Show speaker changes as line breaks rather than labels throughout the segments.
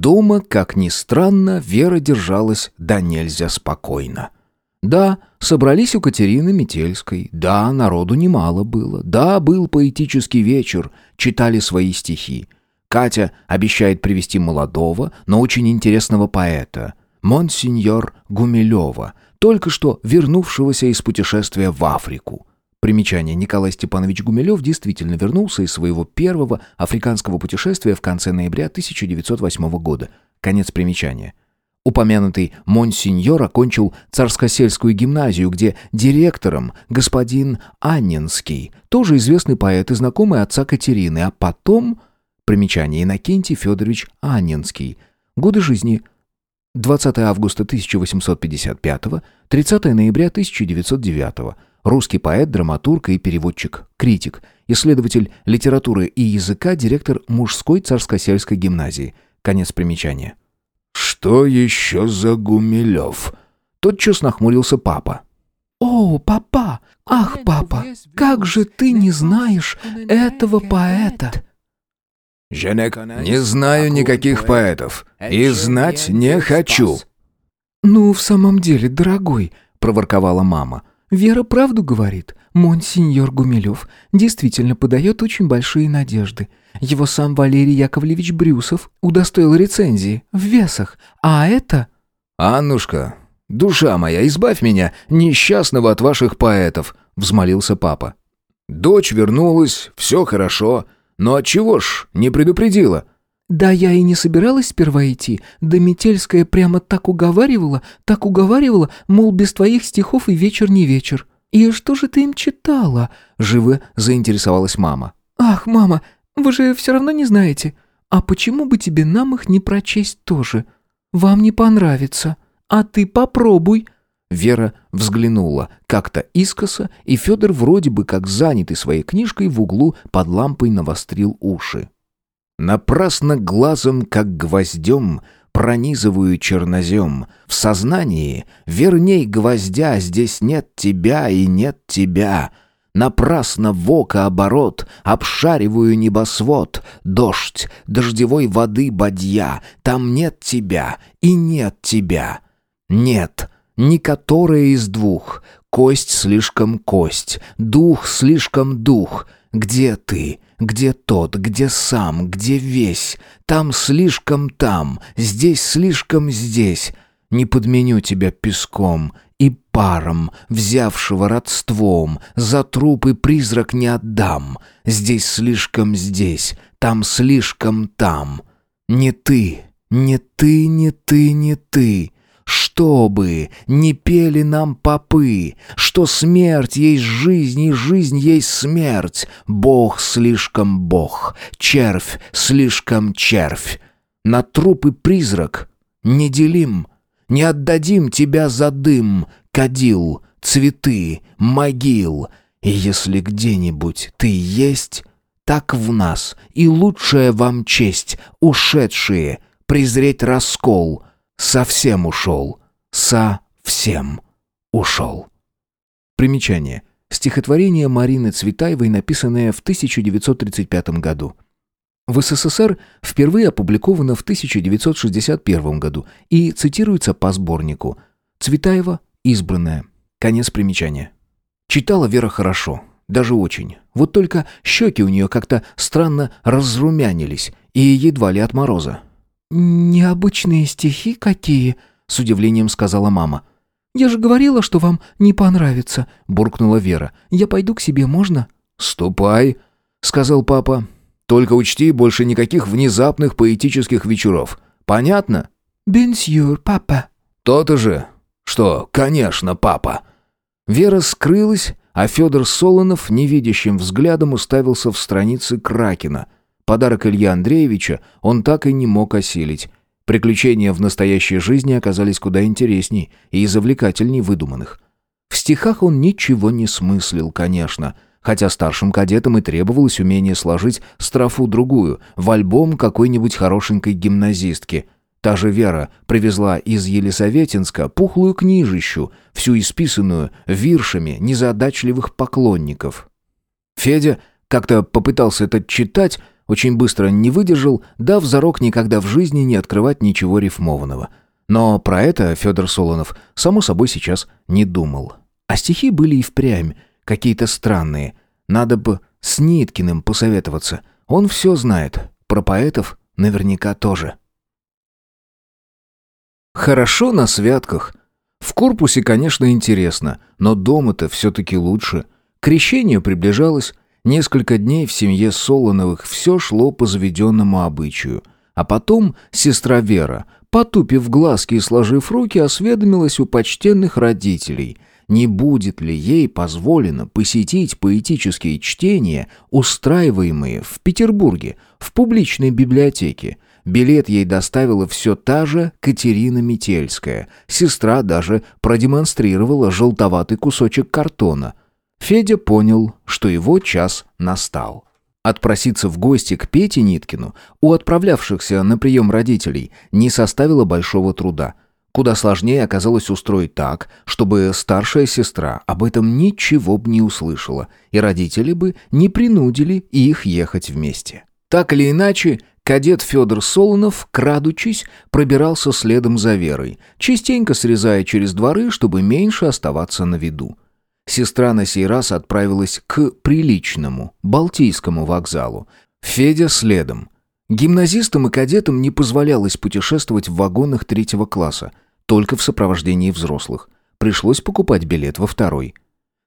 Дома, как ни странно, Вера держалась да нельзя спокойно. Да, собрались у Катерины Метельской. Да, народу немало было. Да, был поэтический вечер. Читали свои стихи. Катя обещает привести молодого, но очень интересного поэта. Монсеньор Гумилева, только что вернувшегося из путешествия в Африку. Примечание. Николай Степанович Гумилев действительно вернулся из своего первого африканского путешествия в конце ноября 1908 года. Конец примечания. Упомянутый Монсеньор окончил Царскосельскую гимназию, где директором господин Анненский, тоже известный поэт и знакомый отца Катерины, а потом... Примечание. Иннокентий Федорович Анненский. Годы жизни 20 августа 1855, 30 ноября 1909. Русский поэт, драматург и переводчик, критик, исследователь литературы и языка, директор мужской царско-сельской гимназии. Конец примечания.
«Что еще за Гумилев?»
Тотчас нахмурился папа.
«О, папа! Ах, папа! Как же ты не знаешь этого поэта?»
«Не знаю никаких поэтов. И знать не хочу».
«Ну, в самом деле, дорогой», — проворковала мама. «Вера правду говорит. Монсеньор Гумилев действительно подает очень большие надежды. Его сам Валерий Яковлевич Брюсов удостоил рецензии в весах. А это...»
«Аннушка, душа моя, избавь меня, несчастного от ваших поэтов», — взмолился папа. «Дочь вернулась, все хорошо». Но отчего ж не предупредила?»
«Да я и не собиралась сперва идти. Да Метельская прямо так уговаривала, так уговаривала, мол, без твоих стихов и вечер не вечер. И что же ты им читала?»
Живо заинтересовалась мама.
«Ах, мама, вы же все равно не знаете. А почему бы тебе нам их не прочесть тоже? Вам не понравится. А ты попробуй».
Вера взглянула как-то искоса, и Федор вроде бы как занятый своей книжкой в углу под лампой навострил уши. Напрасно глазом, как гвоздем, пронизываю чернозем. В сознании, верней гвоздя, здесь нет тебя и нет тебя. Напрасно в око оборот, обшариваю небосвод, Дождь, дождевой воды бадья, там нет тебя и нет тебя. Нет, ни которая из двух. Кость слишком кость, дух слишком дух. Где ты? Где тот? Где сам? Где весь? Там слишком там, здесь слишком здесь. Не подменю тебя песком и паром, взявшего родством, за труп и призрак не отдам. Здесь слишком здесь, там слишком там. Не ты, не ты, не ты, не ты. Чтобы не пели нам попы, что смерть есть жизнь и жизнь есть смерть, Бог слишком Бог, червь слишком червь. На труп и призрак не делим, не отдадим тебя за дым, кадил, цветы, могил. И если где-нибудь ты есть, так в нас и лучшая вам честь, ушедшие, презреть раскол — Совсем ушел. Со-всем ушел. Примечание. Стихотворение Марины Цветаевой, написанное в 1935 году. В СССР впервые опубликовано в 1961 году и цитируется по сборнику «Цветаева. Избранная». Конец примечания. Читала Вера хорошо, даже очень. Вот только щеки у нее как-то странно разрумянились и едва ли от мороза.
«Необычные стихи какие?» — с удивлением сказала мама. «Я же говорила, что вам не понравится», — буркнула Вера. «Я пойду к себе, можно?»
«Ступай», — сказал папа. «Только учти, больше никаких внезапных поэтических вечеров. Понятно?»
«Бенсюр, папа».
«То-то же. Что, конечно, папа».
Вера скрылась, а Федор Солонов невидящим взглядом уставился в страницы Кракена — Подарок Ильи Андреевича он так и не мог осилить. Приключения в настоящей жизни оказались куда интересней и завлекательней выдуманных. В стихах он ничего не смыслил, конечно, хотя старшим кадетам и требовалось умение сложить строфу другую в альбом какой-нибудь хорошенькой гимназистки. Та же Вера привезла из Елисаветинска пухлую книжищу, всю исписанную виршами незадачливых поклонников. Федя как-то попытался это читать, Очень быстро не выдержал, дав зарок никогда в жизни не открывать ничего рифмованного. Но про это Федор Солонов, само собой, сейчас не думал. А стихи были и впрямь, какие-то странные. Надо бы с Ниткиным посоветоваться. Он все знает. Про поэтов наверняка тоже. Хорошо на святках. В корпусе, конечно, интересно, но дома-то все-таки лучше. Крещение приближалось. Несколько дней в семье Солоновых все шло по заведенному обычаю. А потом сестра Вера, потупив глазки и сложив руки, осведомилась у почтенных родителей, не будет ли ей позволено посетить поэтические чтения, устраиваемые в Петербурге, в публичной библиотеке. Билет ей доставила все та же Катерина Метельская. Сестра даже продемонстрировала желтоватый кусочек картона. Федя понял, что его час настал. Отпроситься в гости к Пете Ниткину у отправлявшихся на прием родителей не составило большого труда – Куда сложнее оказалось устроить так, чтобы старшая сестра об этом ничего бы не услышала, и родители бы не принудили их ехать вместе. Так или иначе, кадет Федор Солонов, крадучись, пробирался следом за Верой, частенько срезая через дворы, чтобы меньше оставаться на виду. Сестра на сей раз отправилась к приличному, Балтийскому вокзалу. Федя следом. Гимназистам и кадетам не позволялось путешествовать в вагонах третьего класса – только в сопровождении взрослых. Пришлось покупать билет во второй.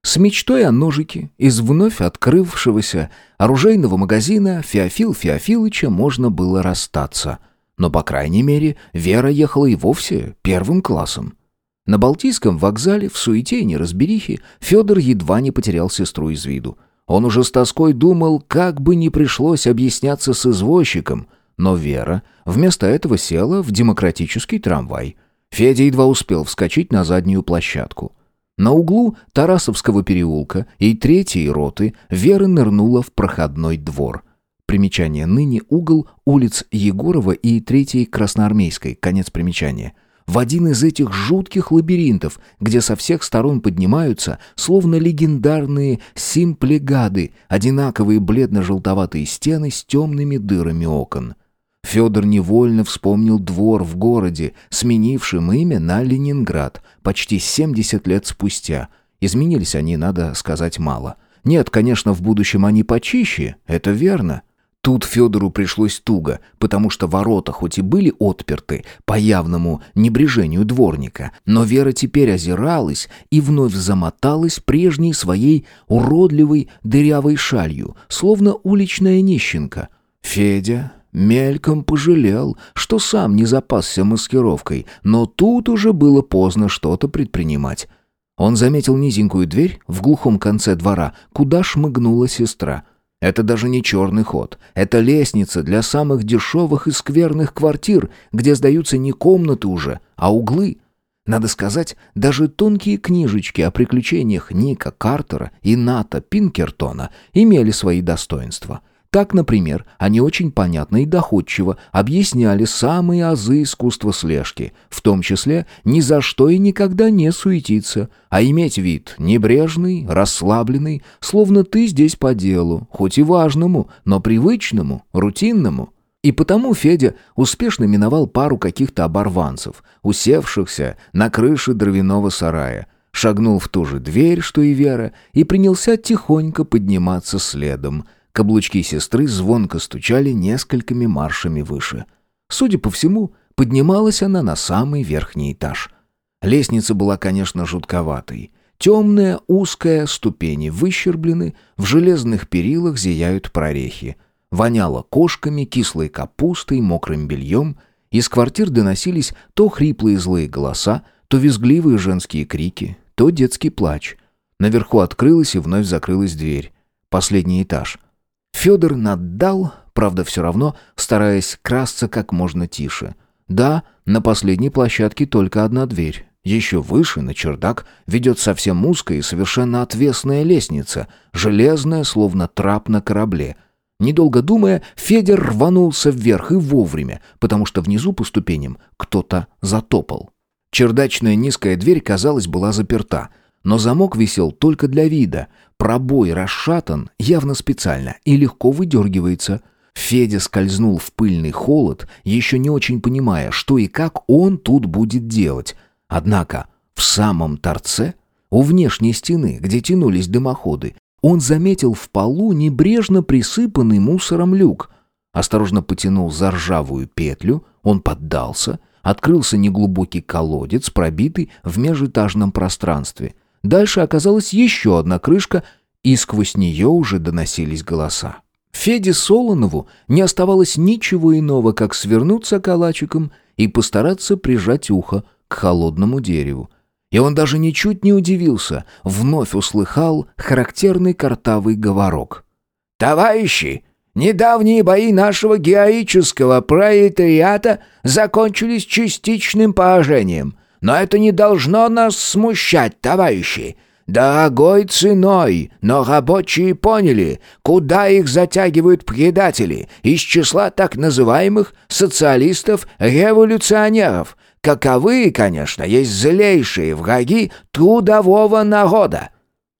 С мечтой о ножике из вновь открывшегося оружейного магазина Феофил Феофилыча можно было расстаться. Но, по крайней мере, Вера ехала и вовсе первым классом. На Балтийском вокзале, в суете и неразберихе, Федор едва не потерял сестру из виду. Он уже с тоской думал, как бы не пришлось объясняться с извозчиком, но Вера вместо этого села в демократический трамвай – Федя едва успел вскочить на заднюю площадку. На углу Тарасовского переулка и третьей роты Вера нырнула в проходной двор. Примечание ныне угол улиц Егорова и третьей Красноармейской, конец примечания. В один из этих жутких лабиринтов, где со всех сторон поднимаются, словно легендарные симплегады, одинаковые бледно-желтоватые стены с темными дырами окон. Федор невольно вспомнил двор в городе, сменившим имя на Ленинград, почти 70 лет спустя. Изменились они, надо сказать, мало. Нет, конечно, в будущем они почище, это верно. Тут Федору пришлось туго, потому что ворота хоть и были отперты по явному небрежению дворника, но Вера теперь озиралась и вновь замоталась прежней своей уродливой дырявой шалью, словно уличная нищенка. Федя Мельком пожалел, что сам не запасся маскировкой, но тут уже было поздно что-то предпринимать. Он заметил низенькую дверь в глухом конце двора, куда шмыгнула сестра. Это даже не черный ход. Это лестница для самых дешевых и скверных квартир, где сдаются не комнаты уже, а углы. Надо сказать, даже тонкие книжечки о приключениях Ника Картера и Ната Пинкертона имели свои достоинства — так, например, они очень понятно и доходчиво объясняли самые азы искусства слежки, в том числе ни за что и никогда не суетиться, а иметь вид небрежный, расслабленный, словно ты здесь по делу, хоть и важному, но привычному, рутинному. И потому Федя успешно миновал пару каких-то оборванцев, усевшихся на крыше дровяного сарая, шагнул в ту же дверь, что и Вера, и принялся тихонько подниматься следом – Каблучки сестры звонко стучали несколькими маршами выше. Судя по всему, поднималась она на самый верхний этаж. Лестница была, конечно, жутковатой. Темная, узкая, ступени выщерблены, в железных перилах зияют прорехи. Воняло кошками, кислой капустой, мокрым бельем. Из квартир доносились то хриплые злые голоса, то визгливые женские крики, то детский плач. Наверху открылась и вновь закрылась дверь. Последний этаж — Федор наддал, правда, все равно, стараясь красться как можно тише. Да, на последней площадке только одна дверь. Еще выше, на чердак, ведет совсем узкая и совершенно отвесная лестница, железная, словно трап на корабле. Недолго думая, Федор рванулся вверх и вовремя, потому что внизу по ступеням кто-то затопал. Чердачная низкая дверь, казалось, была заперта — но замок висел только для вида. Пробой расшатан, явно специально, и легко выдергивается. Федя скользнул в пыльный холод, еще не очень понимая, что и как он тут будет делать. Однако в самом торце, у внешней стены, где тянулись дымоходы, он заметил в полу небрежно присыпанный мусором люк. Осторожно потянул за ржавую петлю, он поддался, открылся неглубокий колодец, пробитый в межэтажном пространстве. Дальше оказалась еще одна крышка, и сквозь нее уже доносились голоса. Феде Солонову не оставалось ничего иного, как свернуться калачиком и постараться прижать ухо к холодному дереву. И он даже ничуть не удивился, вновь услыхал характерный картавый говорок.
«Товарищи, недавние бои нашего героического пролетариата закончились частичным поражением, но это не должно нас смущать, товарищи. Дорогой ценой, но рабочие поняли, куда их затягивают предатели из числа так называемых социалистов-революционеров, каковы, конечно, есть злейшие враги трудового народа.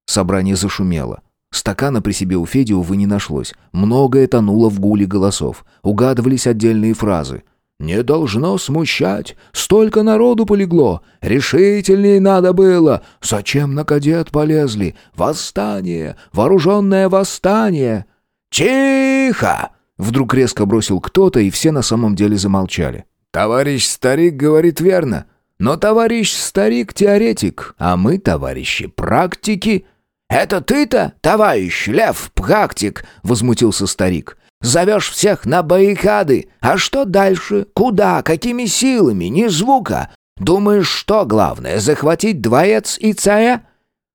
Собрание зашумело. Стакана при себе у Феди, увы, не нашлось. Многое тонуло в гуле голосов. Угадывались отдельные фразы. «Не должно смущать. Столько народу полегло. Решительнее надо было. Зачем на кадет полезли? Восстание! Вооруженное восстание!»
«Тихо!»
Вдруг резко бросил кто-то, и все на самом деле замолчали.
«Товарищ старик говорит верно. Но товарищ старик теоретик, а мы, товарищи, практики». «Это ты-то, товарищ Лев, практик?» — возмутился старик. Зовешь всех на баррикады. А что дальше? Куда? Какими силами? Ни звука. Думаешь, что главное, захватить дворец и царя?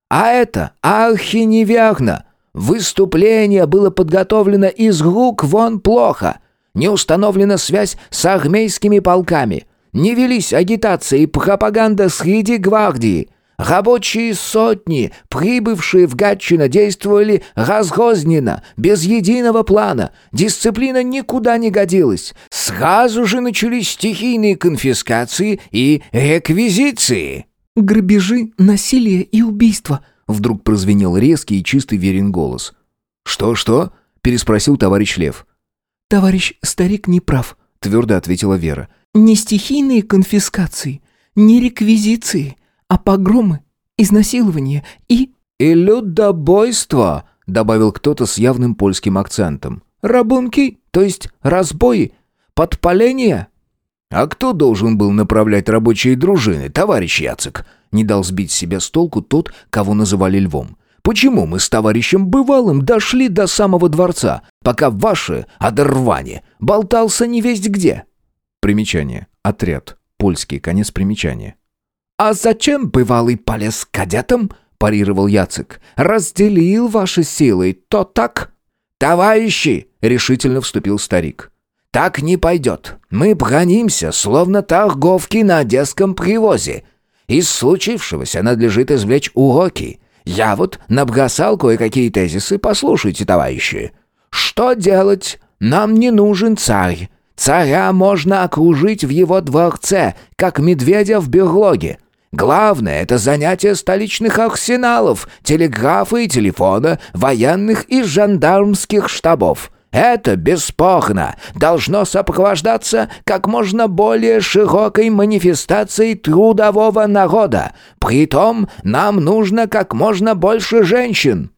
А это архиневерно. Выступление было подготовлено из рук вон плохо. Не установлена связь с армейскими полками. Не велись агитация и пропаганда среди гвардии. Рабочие сотни, прибывшие в Гатчино, действовали разрозненно, без единого плана. Дисциплина никуда не годилась. Сразу же начались стихийные конфискации и реквизиции.
«Грабежи, насилие и убийство», —
вдруг прозвенел резкий и чистый верен голос. «Что-что?» — переспросил товарищ Лев.
«Товарищ старик не прав», —
твердо ответила Вера.
«Не стихийные конфискации, не реквизиции» а погромы, изнасилования и...»
«И людобойство», — добавил кто-то с явным польским акцентом.
«Рабунки, то есть разбои, подпаления».
«А кто должен был направлять рабочие дружины, товарищ Яцек?» Не дал сбить себя с толку тот, кого называли львом. «Почему мы с товарищем Бывалым дошли до самого дворца, пока ваши одорване болтался не весть где?» Примечание. Отряд. Польский. Конец примечания.
«А зачем бывалый полез кадетом?» – парировал Яцек. «Разделил ваши силы, то так?» «Товарищи!» – решительно вступил старик. «Так не пойдет. Мы бронимся, словно торговки на одесском привозе. Из случившегося надлежит извлечь уроки. Я вот набросал кое-какие тезисы, послушайте, товарищи. Что делать? Нам не нужен царь. Царя можно окружить в его дворце, как медведя в берлоге. Главное — это занятие столичных арсеналов, телеграфа и телефона, военных и жандармских штабов. Это, бесспорно, должно сопровождаться как можно более широкой манифестацией трудового народа. Притом нам нужно как можно больше женщин».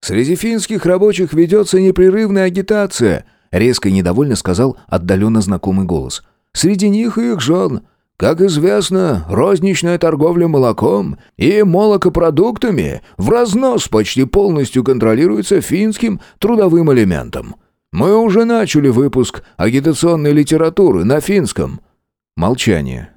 «Среди финских рабочих ведется непрерывная агитация», — резко и недовольно сказал отдаленно знакомый голос. «Среди них и их жен. Как известно, розничная торговля молоком и молокопродуктами в разнос почти полностью контролируется финским трудовым элементом. Мы уже начали выпуск агитационной литературы на финском. Молчание.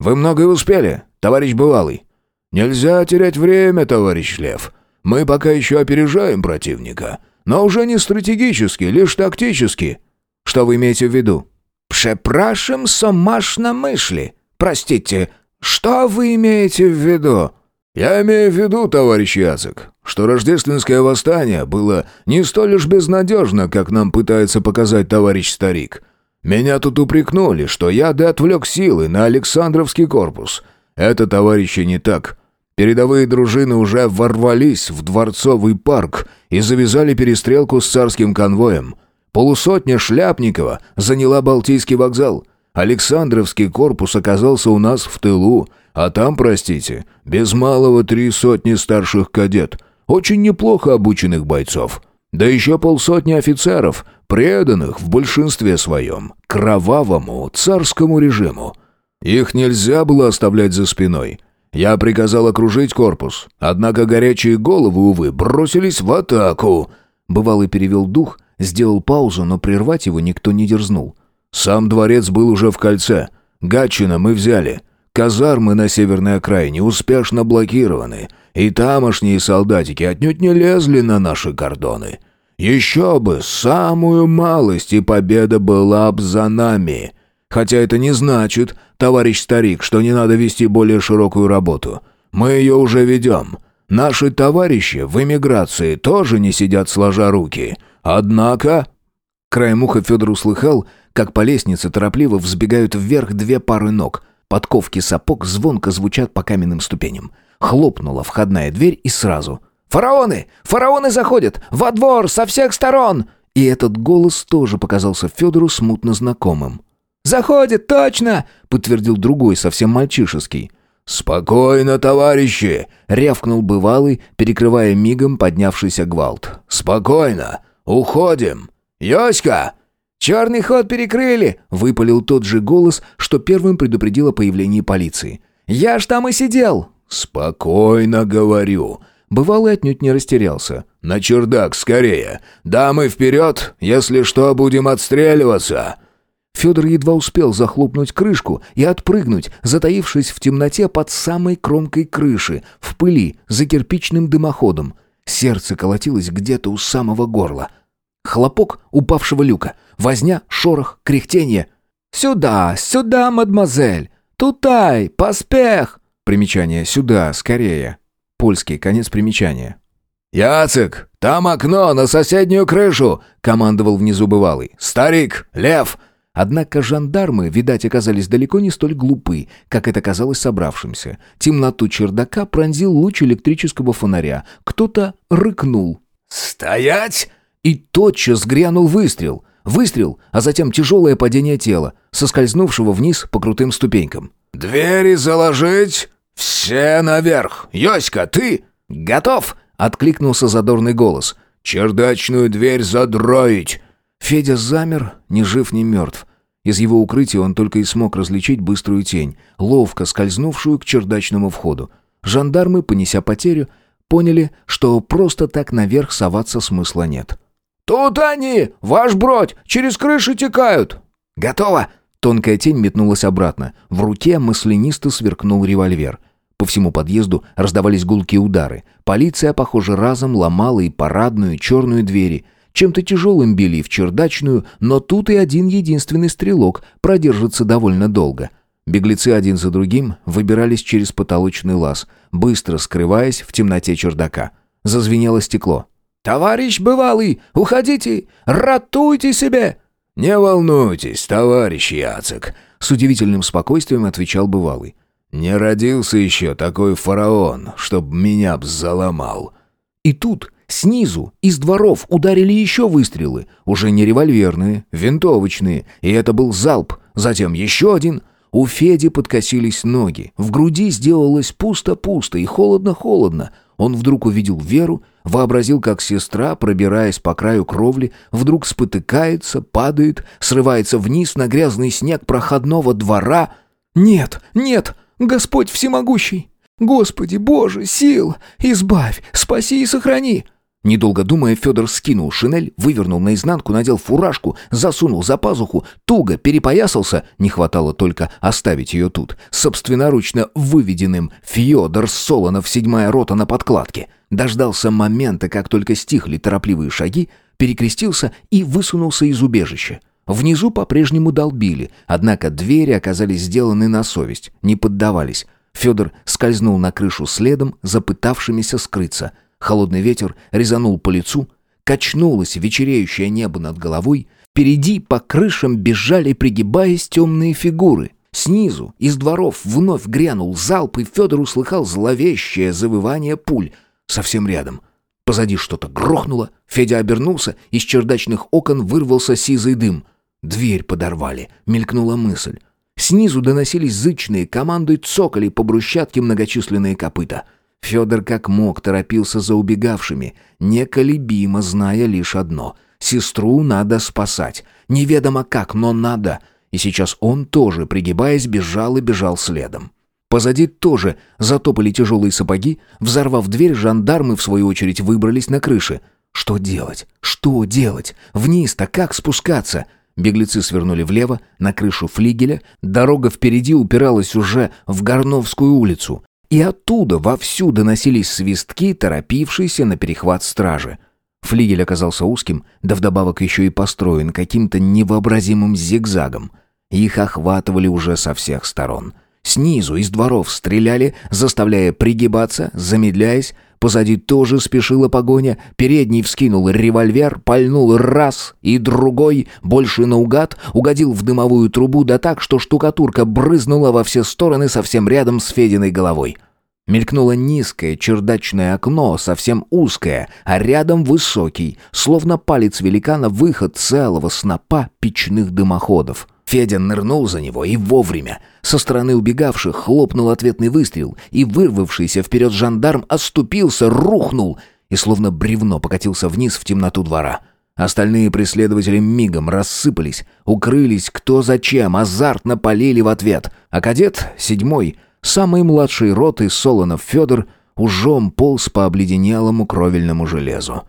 Вы многое успели, товарищ бывалый. Нельзя терять время, товарищ Лев. Мы пока еще опережаем противника, но уже не стратегически, лишь тактически. Что вы имеете в виду?
«Прzepraszam, so masz na myśli?» Простите, что вы имеете в виду?»
«Я имею в виду, товарищ Яцек, что рождественское восстание было не столь уж безнадежно, как нам пытается показать товарищ старик. Меня тут упрекнули, что я да отвлек силы на Александровский корпус. Это, товарищи, не так. Передовые дружины уже ворвались в Дворцовый парк и завязали перестрелку с царским конвоем.
Полусотня Шляпникова заняла Балтийский вокзал. Александровский корпус оказался у нас в тылу, а там, простите, без малого три сотни старших кадет, очень неплохо обученных бойцов. Да еще полсотни офицеров, преданных в большинстве своем кровавому царскому режиму. Их нельзя было оставлять за спиной. Я приказал окружить корпус, однако горячие головы, увы, бросились в атаку. Бывалый перевел дух, сделал паузу, но прервать его никто не дерзнул. Сам дворец был уже в кольце. Гатчина мы взяли. Казармы на северной окраине успешно блокированы, и тамошние солдатики отнюдь не лезли на наши кордоны. Еще бы, самую малость, и победа была б за нами. Хотя это не значит, товарищ старик, что не надо вести более широкую работу. Мы ее уже ведем. Наши товарищи в эмиграции тоже не сидят сложа руки. Однако...» Краем уха Федор услыхал, как по лестнице торопливо взбегают вверх две пары ног. Подковки сапог звонко звучат по каменным ступеням. Хлопнула входная дверь и сразу. «Фараоны! Фараоны заходят! Во двор! Со всех сторон!» И этот голос тоже показался Федору смутно знакомым. «Заходит, точно!» — подтвердил другой, совсем мальчишеский. «Спокойно, товарищи!» — рявкнул бывалый, перекрывая мигом поднявшийся гвалт. «Спокойно! Уходим! Йоська!»
«Черный ход перекрыли!» — выпалил тот же голос, что первым предупредил о появлении полиции. «Я ж там и сидел!»
«Спокойно, говорю!» Бывалый отнюдь не растерялся. «На чердак, скорее! Дамы, вперед! Если что, будем отстреливаться!»
Федор едва успел захлопнуть крышку и отпрыгнуть, затаившись в темноте под самой кромкой крыши, в пыли, за кирпичным дымоходом. Сердце колотилось где-то у самого горла. Хлопок упавшего люка, возня, шорох, кряхтение. «Сюда, сюда, мадемуазель! Тутай, поспех!» Примечание «сюда, скорее». Польский, конец примечания.
«Яцек, там окно на соседнюю крышу!» — командовал внизу бывалый. «Старик, лев,
Однако жандармы, видать, оказались далеко не столь глупы, как это казалось собравшимся. Темноту чердака пронзил луч электрического фонаря. Кто-то рыкнул.
«Стоять!»
И тотчас грянул выстрел. Выстрел, а затем тяжелое падение тела, соскользнувшего вниз по крутым ступенькам.
«Двери заложить! Все наверх! Йоська, ты?»
«Готов!» — откликнулся задорный голос.
«Чердачную дверь задроить!»
Федя замер, ни жив, ни мертв. Из его укрытия он только и смог различить быструю тень, ловко скользнувшую к чердачному входу. Жандармы, понеся потерю, поняли, что просто так наверх соваться смысла нет.
«Тут они! Ваш бродь! Через крышу текают!»
«Готово!» Тонкая тень метнулась обратно. В руке маслянисто сверкнул револьвер. По всему подъезду раздавались гулкие удары. Полиция, похоже, разом ломала и парадную, и черную двери — чем-то тяжелым били в чердачную, но тут и один единственный стрелок продержится довольно долго. Беглецы один за другим выбирались через потолочный лаз, быстро скрываясь в темноте чердака. Зазвенело стекло.
«Товарищ бывалый, уходите! Ратуйте себе!» «Не волнуйтесь, товарищ Яцек!»
С удивительным спокойствием отвечал бывалый.
«Не родился еще такой фараон, чтоб меня б заломал!»
И тут Снизу, из дворов, ударили еще выстрелы. Уже не револьверные, винтовочные. И это был залп. Затем еще один. У Феди подкосились ноги. В груди сделалось пусто-пусто и холодно-холодно. Он вдруг увидел Веру, вообразил, как сестра, пробираясь по краю кровли, вдруг спотыкается, падает, срывается вниз на грязный снег проходного двора. «Нет, нет, Господь всемогущий! Господи, Боже, сил! Избавь, спаси и сохрани!» Недолго думая, Федор скинул шинель, вывернул наизнанку, надел фуражку, засунул за пазуху, туго перепоясался, не хватало только оставить ее тут, собственноручно выведенным «Федор Солонов, седьмая рота на подкладке». Дождался момента, как только стихли торопливые шаги, перекрестился и высунулся из убежища. Внизу по-прежнему долбили, однако двери оказались сделаны на совесть, не поддавались. Федор скользнул на крышу следом, запытавшимися скрыться – Холодный ветер резанул по лицу, качнулось вечереющее небо над головой, впереди по крышам бежали, пригибаясь, темные фигуры. Снизу, из дворов, вновь грянул залп, и Федор услыхал зловещее завывание пуль совсем рядом. Позади что-то грохнуло, Федя обернулся, из чердачных окон вырвался сизый дым. Дверь подорвали, мелькнула мысль. Снизу доносились зычные команды, цокали по брусчатке многочисленные копыта. Федор как мог торопился за убегавшими, неколебимо зная лишь одно — сестру надо спасать. Неведомо как, но надо. И сейчас он тоже, пригибаясь, бежал и бежал следом. Позади тоже затопали тяжелые сапоги. Взорвав дверь, жандармы, в свою очередь, выбрались на крыши. Что делать? Что делать? Вниз-то как спускаться? Беглецы свернули влево, на крышу флигеля. Дорога впереди упиралась уже в Горновскую улицу. И оттуда вовсю доносились свистки, торопившиеся на перехват стражи. Флигель оказался узким, да вдобавок еще и построен каким-то невообразимым зигзагом. Их охватывали уже со всех сторон. Снизу, из дворов стреляли, заставляя пригибаться, замедляясь. Позади тоже спешила погоня. Передний вскинул револьвер, пальнул раз и другой, больше наугад, угодил в дымовую трубу, да так, что штукатурка брызнула во все стороны совсем рядом с Фединой головой. Мелькнуло низкое чердачное окно, совсем узкое, а рядом высокий, словно палец великана, выход целого снопа печных дымоходов. Федя нырнул за него и вовремя. Со стороны убегавших хлопнул ответный выстрел, и вырвавшийся вперед жандарм оступился, рухнул и словно бревно покатился вниз в темноту двора. Остальные преследователи мигом рассыпались, укрылись кто зачем, азартно полили в ответ. А кадет, седьмой, самый младший роты Солонов Федор, ужом полз по обледенелому кровельному железу.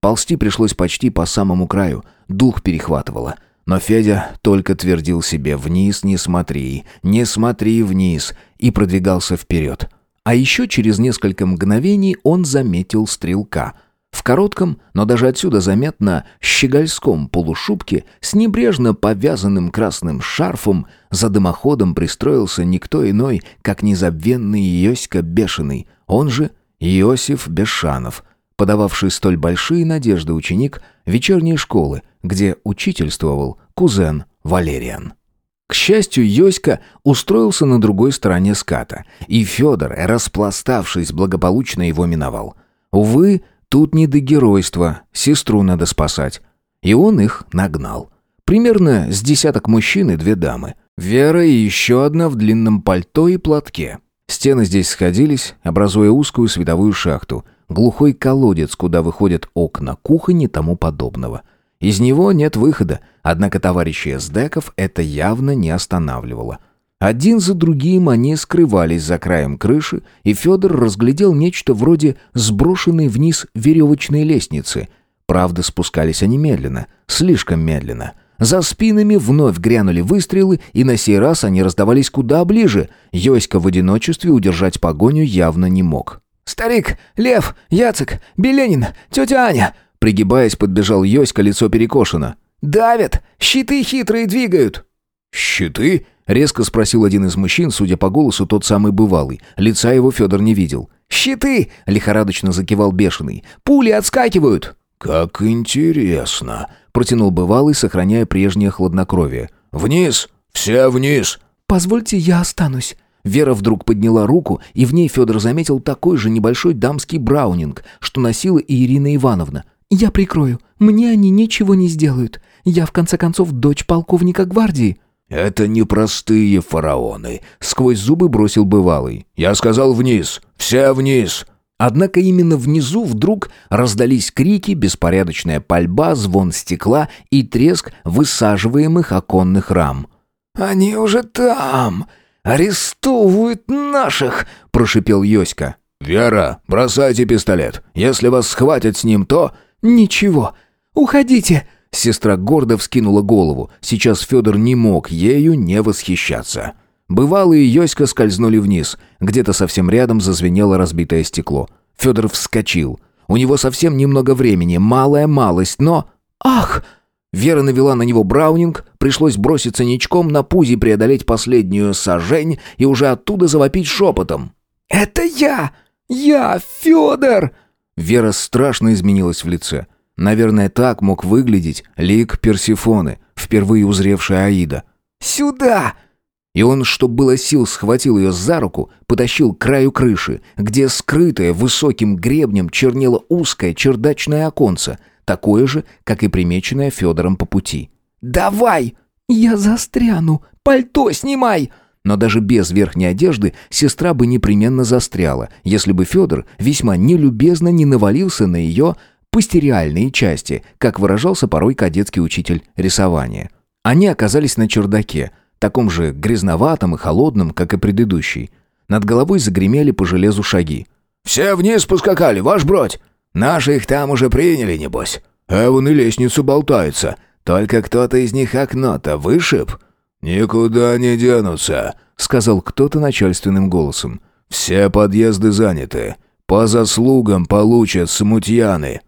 Ползти пришлось почти по самому краю, дух перехватывало — но Федя только твердил себе «вниз не смотри, не смотри вниз» и продвигался вперед. А еще через несколько мгновений он заметил стрелка. В коротком, но даже отсюда заметно щегольском полушубке с небрежно повязанным красным шарфом за дымоходом пристроился никто иной, как незабвенный Йоська Бешеный, он же Иосиф Бешанов, подававший столь большие надежды ученик вечерней школы, где учительствовал кузен Валериан. К счастью, Йоська устроился на другой стороне ската, и Федор, распластавшись, благополучно его миновал. Увы, тут не до геройства, сестру надо спасать. И он их нагнал. Примерно с десяток мужчин и две дамы. Вера и еще одна в длинном пальто и платке. Стены здесь сходились, образуя узкую световую шахту, глухой колодец, куда выходят окна кухни и тому подобного. Из него нет выхода, однако товарищи эсдеков это явно не останавливало. Один за другим они скрывались за краем крыши, и Федор разглядел нечто вроде сброшенной вниз веревочной лестницы. Правда, спускались они медленно, слишком медленно. За спинами вновь грянули выстрелы, и на сей раз они раздавались куда ближе. Йоська в одиночестве удержать погоню явно не мог. «Старик, Лев, Яцек, Беленин, тетя Аня!» Пригибаясь, подбежал Йоська, лицо перекошено. «Давят! Щиты хитрые двигают!» «Щиты?» — резко спросил один из мужчин, судя по голосу, тот самый бывалый. Лица его Федор не видел.
«Щиты!» — лихорадочно закивал бешеный. «Пули отскакивают!»
«Как интересно!» — протянул бывалый, сохраняя прежнее хладнокровие. «Вниз! Все вниз!»
«Позвольте, я останусь!»
Вера вдруг подняла руку, и в ней Федор заметил такой же небольшой дамский браунинг, что носила и Ирина Ивановна.
«Я прикрою. Мне они ничего не сделают. Я, в конце концов, дочь полковника гвардии».
«Это непростые фараоны», — сквозь зубы бросил бывалый. «Я сказал вниз. Все вниз».
Однако именно внизу вдруг раздались крики, беспорядочная пальба, звон стекла и треск высаживаемых оконных рам.
«Они уже там! Арестовывают наших!» — прошипел Йоська.
«Вера, бросайте пистолет. Если вас схватят с ним, то...»
«Ничего. Уходите!»
Сестра гордо вскинула голову. Сейчас Федор не мог ею не восхищаться. Бывалые Йоська скользнули вниз. Где-то совсем рядом зазвенело разбитое стекло. Федор вскочил. У него совсем немного времени, малая малость, но... «Ах!» Вера навела на него браунинг, пришлось броситься ничком на пузе преодолеть последнюю сажень и уже оттуда завопить шепотом.
«Это я! Я, Федор!»
Вера страшно изменилась в лице. Наверное, так мог выглядеть лик Персифоны, впервые узревшая Аида.
«Сюда!»
И он, что было сил, схватил ее за руку, потащил к краю крыши, где скрытое высоким гребнем чернело узкое чердачное оконце, такое же, как и примеченное Федором по пути. «Давай!» «Я застряну! Пальто снимай!» Но даже без верхней одежды сестра бы непременно застряла, если бы Федор весьма нелюбезно не навалился на ее пастериальные части, как выражался порой кадетский учитель рисования. Они оказались на чердаке, таком же грязноватом и холодном, как и предыдущий. Над головой загремели по железу шаги.
«Все вниз поскакали, ваш бродь! Наши их там уже приняли, небось. А вон и лестница болтается. Только кто-то из них окно-то вышиб». «Никуда не денутся», — сказал кто-то начальственным голосом. «Все подъезды заняты. По заслугам получат смутьяны».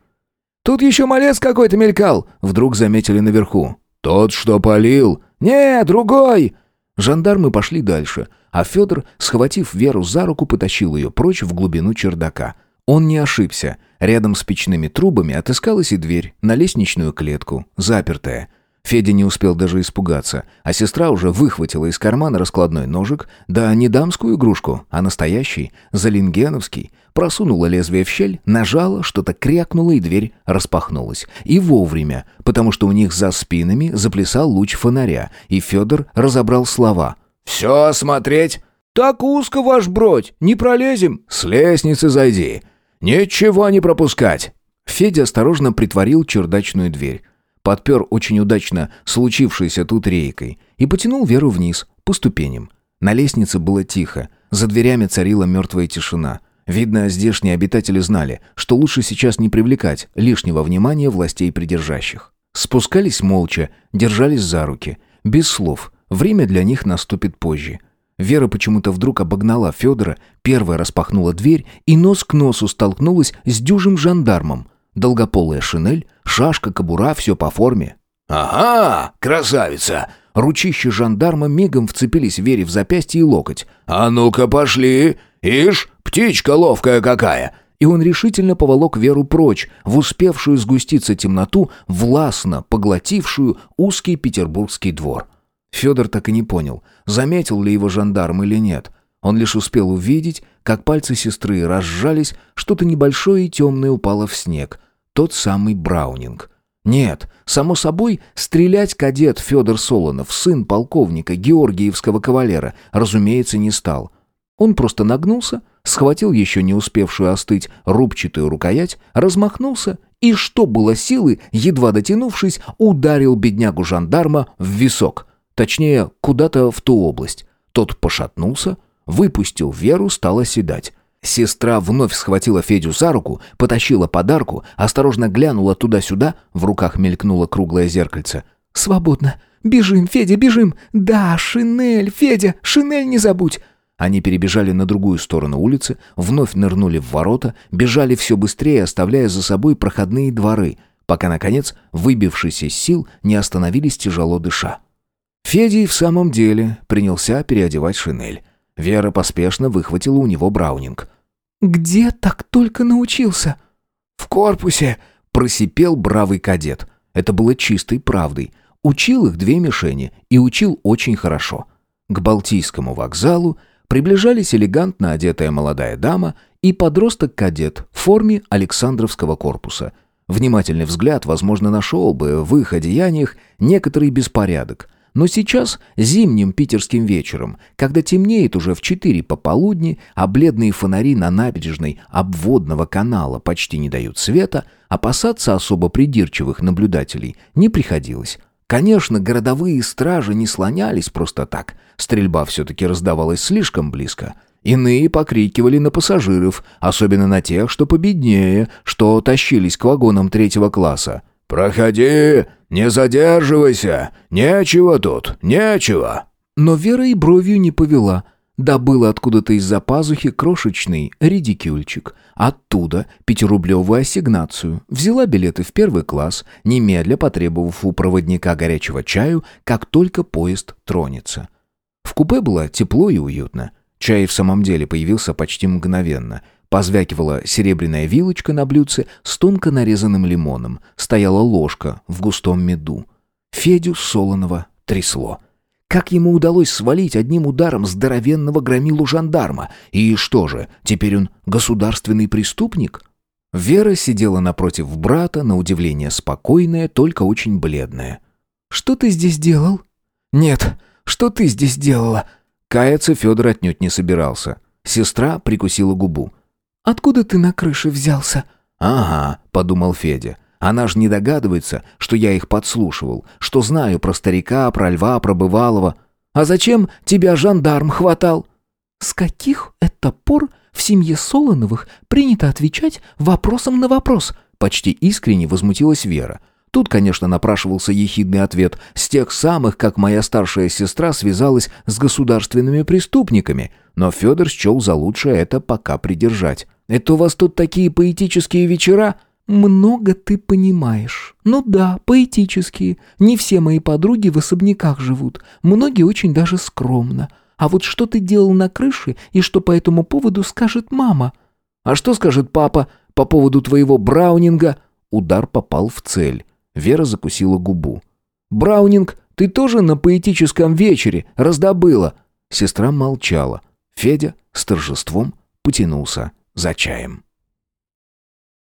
«Тут еще малец какой-то мелькал», — вдруг заметили наверху.
«Тот, что полил?»
«Не, другой!» Жандармы пошли дальше, а Федор, схватив Веру за руку, потащил ее прочь в глубину чердака. Он не ошибся. Рядом с печными трубами отыскалась и дверь на лестничную клетку, запертая. Федя не успел даже испугаться, а сестра уже выхватила из кармана раскладной ножик, да не дамскую игрушку, а настоящий, залингеновский, просунула лезвие в щель, нажала, что-то крякнуло, и дверь распахнулась. И вовремя, потому что у них за спинами заплясал луч фонаря, и Федор разобрал слова.
«Все смотреть!»
«Так узко, ваш бродь, не пролезем!»
«С лестницы зайди! Ничего не пропускать!»
Федя осторожно притворил чердачную дверь подпер очень удачно случившейся тут рейкой и потянул Веру вниз, по ступеням. На лестнице было тихо, за дверями царила мертвая тишина. Видно, здешние обитатели знали, что лучше сейчас не привлекать лишнего внимания властей придержащих. Спускались молча, держались за руки, без слов. Время для них наступит позже. Вера почему-то вдруг обогнала Федора, первая распахнула дверь и нос к носу столкнулась с дюжим жандармом. Долгополая шинель, шашка, кобура, все по форме.
«Ага, красавица!»
Ручища жандарма мигом вцепились Вере в запястье и локоть.
«А ну-ка пошли! Ишь, птичка ловкая какая!»
И он решительно поволок Веру прочь, в успевшую сгуститься темноту, властно поглотившую узкий петербургский двор. Федор так и не понял, заметил ли его жандарм или нет. Он лишь успел увидеть, как пальцы сестры разжались, что-то небольшое и темное упало в снег. Тот самый Браунинг. Нет, само собой, стрелять кадет Федор Солонов, сын полковника Георгиевского кавалера, разумеется, не стал. Он просто нагнулся, схватил еще не успевшую остыть рубчатую рукоять, размахнулся и, что было силы, едва дотянувшись, ударил беднягу жандарма в висок. Точнее, куда-то в ту область. Тот пошатнулся, выпустил Веру, стал оседать. Сестра вновь схватила Федю за руку, потащила подарку, осторожно глянула туда-сюда, в руках мелькнуло круглое зеркальце. «Свободно! Бежим, Федя, бежим! Да, шинель, Федя, шинель не забудь!» Они перебежали на другую сторону улицы, вновь нырнули в ворота, бежали все быстрее, оставляя за собой проходные дворы, пока, наконец, выбившись из сил, не остановились тяжело дыша. Федя и в самом деле принялся переодевать шинель. Вера поспешно выхватила у него браунинг. «Где так только научился?» «В корпусе», — просипел бравый кадет. Это было чистой правдой. Учил их две мишени и учил очень хорошо. К Балтийскому вокзалу приближались элегантно одетая молодая дама и подросток-кадет в форме Александровского корпуса. Внимательный взгляд, возможно, нашел бы в их одеяниях некоторый беспорядок, но сейчас, зимним питерским вечером, когда темнеет уже в четыре пополудни, а бледные фонари на набережной обводного канала почти не дают света, опасаться особо придирчивых наблюдателей не приходилось. Конечно, городовые стражи не слонялись просто так. Стрельба все-таки раздавалась слишком близко. Иные покрикивали на пассажиров, особенно на тех, что победнее, что тащились к вагонам третьего класса.
«Проходи, не задерживайся, нечего тут, нечего».
Но Вера и бровью не повела. Добыла откуда-то из-за пазухи крошечный редикюльчик. Оттуда пятирублевую ассигнацию. Взяла билеты в первый класс, немедля потребовав у проводника горячего чаю, как только поезд тронется. В купе было тепло и уютно. Чай в самом деле появился почти мгновенно — Позвякивала серебряная вилочка на блюдце с тонко нарезанным лимоном. Стояла ложка в густом меду. Федю Солонова трясло. Как ему удалось свалить одним ударом здоровенного громилу жандарма? И что же, теперь он государственный преступник? Вера сидела напротив брата, на удивление спокойная, только очень бледная.
«Что ты здесь делал?»
«Нет, что ты здесь делала?» Каяться Федор отнюдь не собирался. Сестра прикусила губу.
«Откуда ты на крыше взялся?»
«Ага», — подумал Федя. «Она ж не догадывается, что я их подслушивал, что знаю про старика, про льва, про бывалого. А зачем тебя жандарм хватал?»
«С каких это пор в семье Солоновых принято отвечать вопросом на вопрос?»
Почти искренне возмутилась Вера. Тут, конечно, напрашивался ехидный ответ с тех самых, как моя старшая сестра связалась с государственными преступниками, но Федор счел за лучшее это пока придержать. «Это у вас тут такие поэтические вечера?»
«Много ты понимаешь. Ну да, поэтические. Не все мои подруги в особняках живут. Многие очень даже скромно. А вот что ты делал на крыше и что по этому поводу скажет мама?»
«А что скажет папа по поводу твоего браунинга?» Удар попал в цель. Вера закусила губу. «Браунинг, ты тоже на поэтическом вечере раздобыла?» Сестра молчала. Федя с торжеством потянулся за чаем.